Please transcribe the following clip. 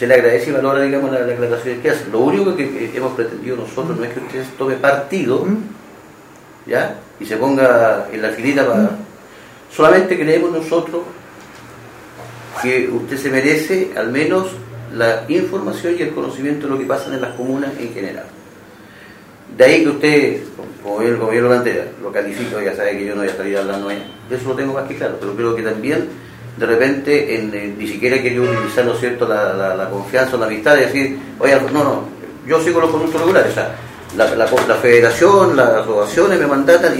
se le agradece y valora, digamos, la, la aclaración que hace. Lo único que, hemos pretendido nosotros no es que usted tome partido, ¿ya? Y se ponga en la filita para... Solamente creemos nosotros que usted se merece al menos la información y el conocimiento de lo que pasa en las comunas en general. De ahí que usted, como el gobierno plantea, lo califico, ya sabe que yo no voy a salir hablando de eso lo tengo más que claro, pero creo que también de repente en, en, ni siquiera querido utilizar ¿no cierto? La, la, la, confianza la amistad y decir, oye, no, no, yo sigo los conductos regulares, o sea, la, la, la federación, las asociaciones me mandatan y